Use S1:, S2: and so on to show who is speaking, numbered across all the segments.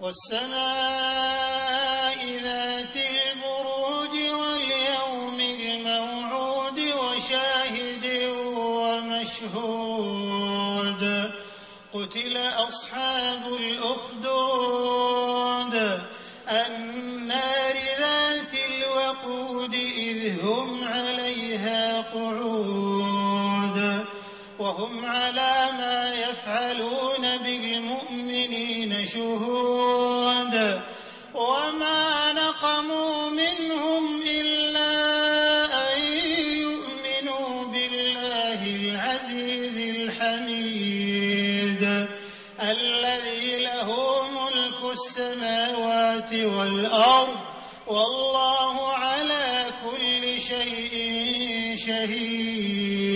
S1: والسماء ذات البروج واليوم الموعود وشاهد ومشهود. قتل أصحاب الأخدود. النار ذات الوقود إذ هم عليها قعود. وهم على ما يفعلون بالمؤمنين شهود. العزيز الحميد الذي له ملك السماوات والأرض والله على كل شيء شهيد.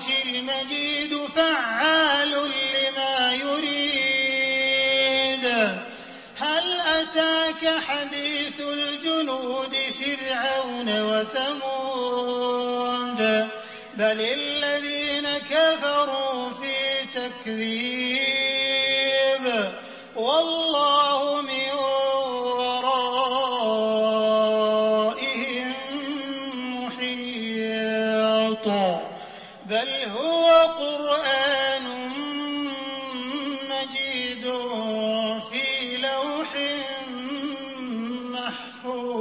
S1: العرش المجيد فعال لما يريد. هل أتاك حديث الجنود فرعون وثمود؟ بل الذين كفروا في تكذيب. والله من ورائهم محيط. بَلْ هُوَ قُرْآنٌ مَّجِيدٌ فِي لَوْحٍ مَّحْفُوظٍ